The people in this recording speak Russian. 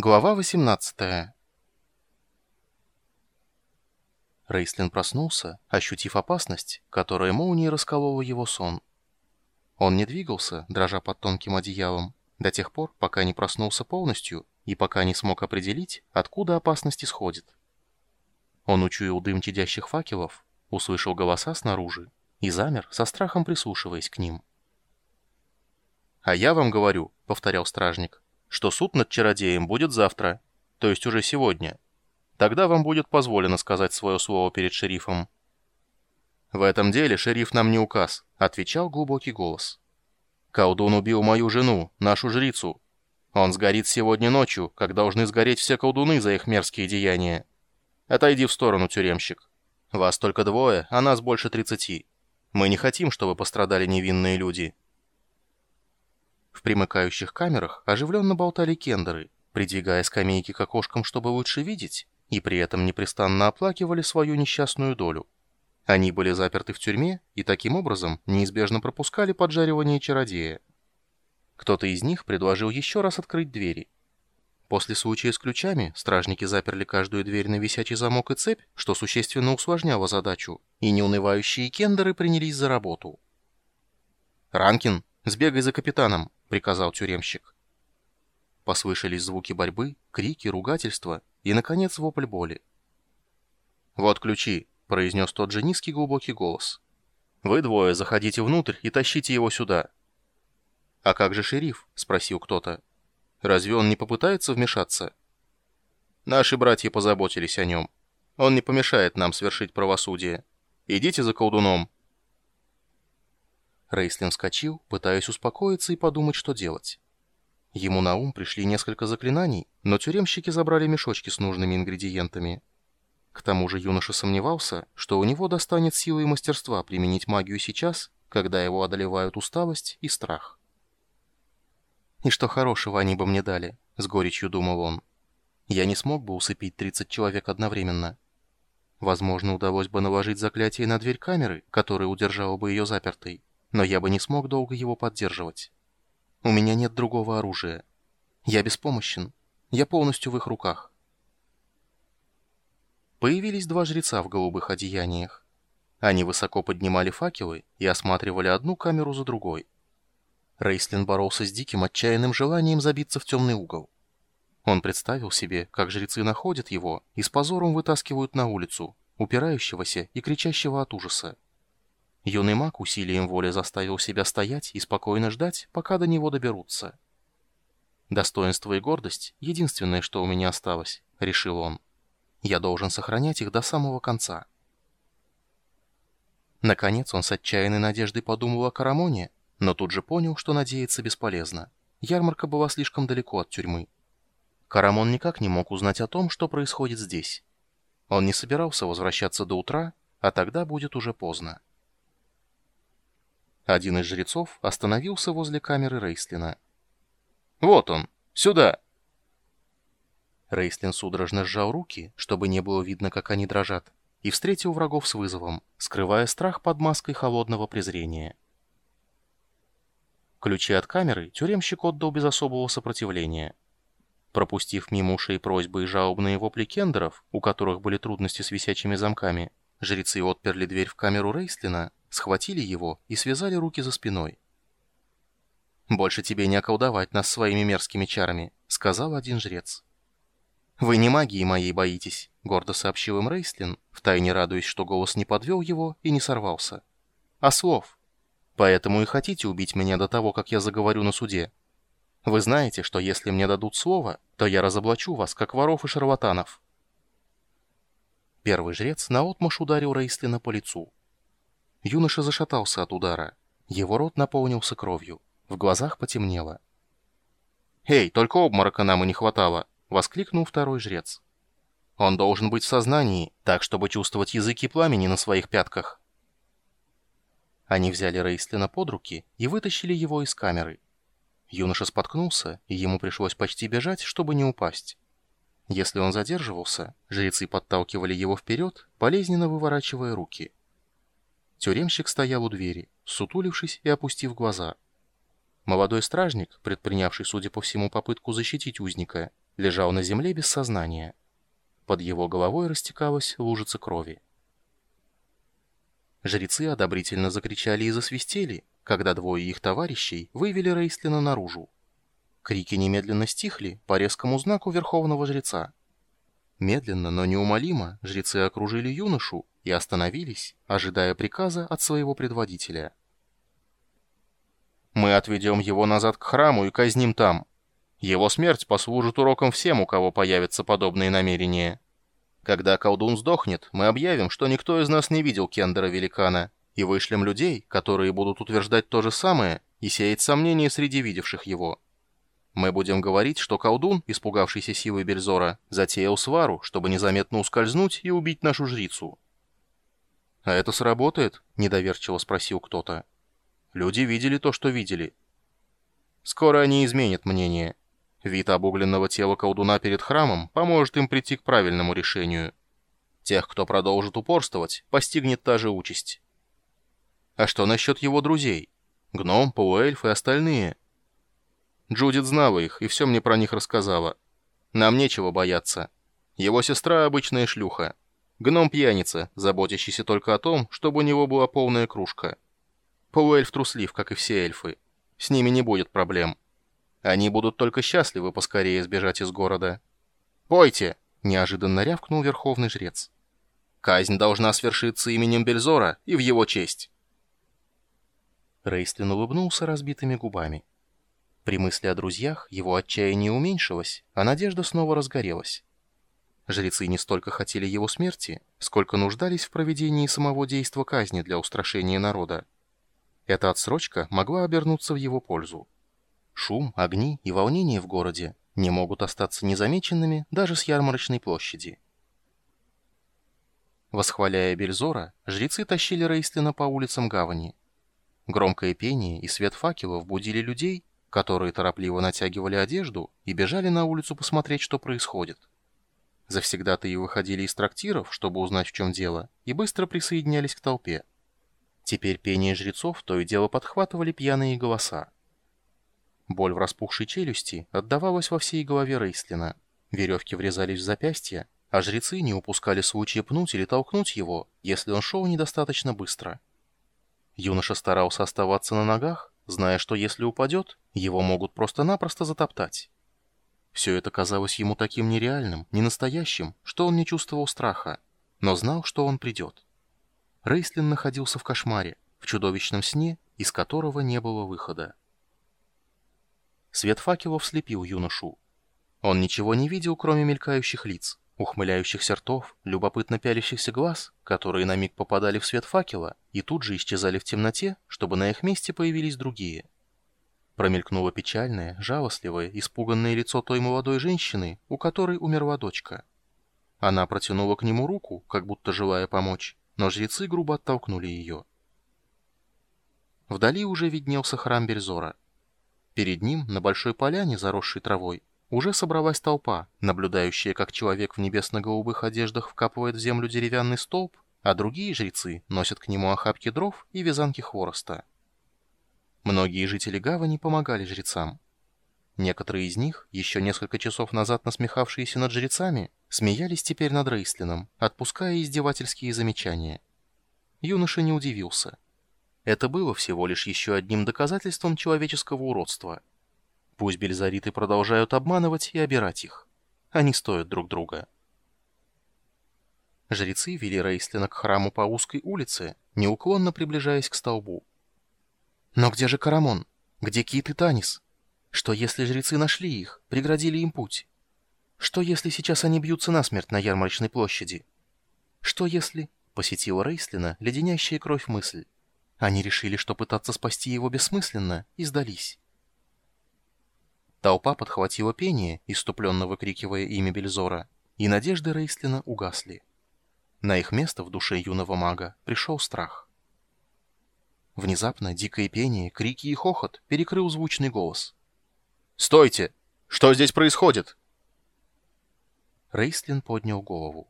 Глава 18 Рейслин проснулся, ощутив опасность, которая молнией расколола его сон. Он не двигался, дрожа под тонким одеялом, до тех пор, пока не проснулся полностью и пока не смог определить, откуда опасность исходит. Он учуял дым чадящих факелов, услышал голоса снаружи и замер, со страхом прислушиваясь к ним. «А я вам говорю», — повторял стражник, — что суд над чародеем будет завтра, то есть уже сегодня. Тогда вам будет позволено сказать свое слово перед шерифом». «В этом деле шериф нам не указ», — отвечал глубокий голос. «Колдун убил мою жену, нашу жрицу. Он сгорит сегодня ночью, как должны сгореть все колдуны за их мерзкие деяния. Отойди в сторону, тюремщик. Вас только двое, а нас больше тридцати. Мы не хотим, чтобы пострадали невинные люди». В примыкающих камерах оживленно болтали кендеры, придвигая скамейки к окошкам, чтобы лучше видеть, и при этом непрестанно оплакивали свою несчастную долю. Они были заперты в тюрьме и таким образом неизбежно пропускали поджаривание чародея. Кто-то из них предложил еще раз открыть двери. После случая с ключами стражники заперли каждую дверь на висячий замок и цепь, что существенно усложняло задачу, и неунывающие кендеры принялись за работу. «Ранкин, сбегай за капитаном», — приказал тюремщик. Послышались звуки борьбы, крики, ругательства и, наконец, вопль боли. «Вот ключи», — произнес тот же низкий глубокий голос. «Вы двое заходите внутрь и тащите его сюда». «А как же шериф?» — спросил кто-то. «Разве он не попытается вмешаться?» «Наши братья позаботились о нем. Он не помешает нам свершить правосудие. Идите за колдуном». Рейслин вскочил, пытаясь успокоиться и подумать, что делать. Ему на ум пришли несколько заклинаний, но тюремщики забрали мешочки с нужными ингредиентами. К тому же юноша сомневался, что у него достанет силы и мастерства применить магию сейчас, когда его одолевают усталость и страх. «И что хорошего они бы мне дали?» — с горечью думал он. «Я не смог бы усыпить 30 человек одновременно. Возможно, удалось бы наложить заклятие на дверь камеры, которая удержала бы ее запертой но я бы не смог долго его поддерживать. У меня нет другого оружия. Я беспомощен. Я полностью в их руках. Появились два жреца в голубых одеяниях. Они высоко поднимали факелы и осматривали одну камеру за другой. Рейслин боролся с диким отчаянным желанием забиться в темный угол. Он представил себе, как жрецы находят его и с позором вытаскивают на улицу, упирающегося и кричащего от ужаса. Юный маг усилием воли заставил себя стоять и спокойно ждать, пока до него доберутся. «Достоинство и гордость — единственное, что у меня осталось», — решил он. «Я должен сохранять их до самого конца». Наконец он с отчаянной надеждой подумал о Карамоне, но тут же понял, что надеяться бесполезно. Ярмарка была слишком далеко от тюрьмы. Карамон никак не мог узнать о том, что происходит здесь. Он не собирался возвращаться до утра, а тогда будет уже поздно. Один из жрецов остановился возле камеры Рейслина. «Вот он! Сюда!» Рейслин судорожно сжал руки, чтобы не было видно, как они дрожат, и встретил врагов с вызовом, скрывая страх под маской холодного презрения. Ключи от камеры тюремщик отдал без особого сопротивления. Пропустив мимо ушей просьбы и жалобные вопли кендеров, у которых были трудности с висячими замками, жрецы отперли дверь в камеру Рейслина схватили его и связали руки за спиной. «Больше тебе не околдовать нас своими мерзкими чарами», — сказал один жрец. «Вы не магии моей боитесь», — гордо сообщил им Рейслин, втайне радуясь, что голос не подвел его и не сорвался. «А слов. Поэтому и хотите убить меня до того, как я заговорю на суде. Вы знаете, что если мне дадут слово, то я разоблачу вас, как воров и шарлатанов». Первый жрец наотмашь ударил Рейслина по лицу. Юноша зашатался от удара. Его рот наполнился кровью. В глазах потемнело. «Эй, только обморока нам и не хватало!» — воскликнул второй жрец. «Он должен быть в сознании, так, чтобы чувствовать языки пламени на своих пятках». Они взяли Рейслина под руки и вытащили его из камеры. Юноша споткнулся, и ему пришлось почти бежать, чтобы не упасть. Если он задерживался, жрецы подталкивали его вперед, болезненно выворачивая руки. Тюремщик стоял у двери, сутулившись и опустив глаза. Молодой стражник, предпринявший, судя по всему, попытку защитить узника, лежал на земле без сознания. Под его головой растекалась лужица крови. Жрецы одобрительно закричали и засвистели, когда двое их товарищей вывели Рейслина наружу. Крики немедленно стихли по резкому знаку верховного жреца. Медленно, но неумолимо жрецы окружили юношу и остановились, ожидая приказа от своего предводителя. «Мы отведем его назад к храму и казним там. Его смерть послужит уроком всем, у кого появятся подобные намерения. Когда колдун сдохнет, мы объявим, что никто из нас не видел Кендера-великана, и вышлем людей, которые будут утверждать то же самое и сеять сомнения среди видевших его». Мы будем говорить, что колдун, испугавшийся силы Бельзора, затеял свару, чтобы незаметно ускользнуть и убить нашу жрицу. «А это сработает?» — недоверчиво спросил кто-то. «Люди видели то, что видели». «Скоро они изменят мнение. Вид обугленного тела колдуна перед храмом поможет им прийти к правильному решению. Тех, кто продолжит упорствовать, постигнет та же участь». «А что насчет его друзей? Гном, полуэльф и остальные?» Джудит знала их и все мне про них рассказала. Нам нечего бояться. Его сестра обычная шлюха. Гном-пьяница, заботящийся только о том, чтобы у него была полная кружка. Полуэльф труслив, как и все эльфы. С ними не будет проблем. Они будут только счастливы поскорее сбежать из города. «Пойте!» — неожиданно рявкнул верховный жрец. «Казнь должна свершиться именем Бельзора и в его честь». Рейстлин улыбнулся разбитыми губами. При мысли о друзьях его отчаяние уменьшилось, а надежда снова разгорелась. Жрецы не столько хотели его смерти, сколько нуждались в проведении самого действа казни для устрашения народа. Эта отсрочка могла обернуться в его пользу. Шум, огни и волнение в городе не могут остаться незамеченными даже с ярмарочной площади. Восхваляя Бельзора, жрецы тащили Рейстлина по улицам гавани. Громкое пение и свет факелов будили людей, которые торопливо натягивали одежду и бежали на улицу посмотреть, что происходит. Завсегда-то и выходили из трактиров, чтобы узнать, в чем дело, и быстро присоединялись к толпе. Теперь пение жрецов то и дело подхватывали пьяные голоса. Боль в распухшей челюсти отдавалась во всей голове Рейслина. Веревки врезались в запястья, а жрецы не упускали случая пнуть или толкнуть его, если он шел недостаточно быстро. Юноша старался оставаться на ногах, зная, что если упадет, его могут просто-напросто затоптать. Все это казалось ему таким нереальным, ненастоящим, что он не чувствовал страха, но знал, что он придет. Рейслин находился в кошмаре, в чудовищном сне, из которого не было выхода. Свет факелов слепил юношу. Он ничего не видел, кроме мелькающих лиц ухмыляющихся ртов, любопытно пялящихся глаз, которые на миг попадали в свет факела и тут же исчезали в темноте, чтобы на их месте появились другие. Промелькнуло печальное, жалостливое, испуганное лицо той молодой женщины, у которой умерла дочка. Она протянула к нему руку, как будто желая помочь, но жрецы грубо оттолкнули ее. Вдали уже виднелся храм Бельзора. Перед ним, на большой поляне, заросшей травой, уже собралась толпа, наблюдающая, как человек в небесно-голубых одеждах вкапывает в землю деревянный столб, а другие жрецы носят к нему охапки дров и вязанки хвороста. Многие жители гавани помогали жрецам. Некоторые из них, еще несколько часов назад насмехавшиеся над жрецами, смеялись теперь над Рейслином, отпуская издевательские замечания. Юноша не удивился. Это было всего лишь еще одним доказательством человеческого уродства — Пусть бельзариты продолжают обманывать и обирать их. Они стоят друг друга. Жрецы вели Рейслина к храму по узкой улице, неуклонно приближаясь к столбу. Но где же Карамон? Где Кит и Танис? Что если жрецы нашли их, преградили им путь? Что если сейчас они бьются насмерть на ярмарочной площади? Что если... Посетила Рейслина леденящая кровь мысль. Они решили, что пытаться спасти его бессмысленно, и сдались. Толпа подхватила пение, иступленно выкрикивая имя Бельзора, и надежды Рейслина угасли. На их место в душе юного мага пришел страх. Внезапно дикое пение, крики и хохот перекрыл звучный голос. «Стойте! Что здесь происходит?» Рейслин поднял голову.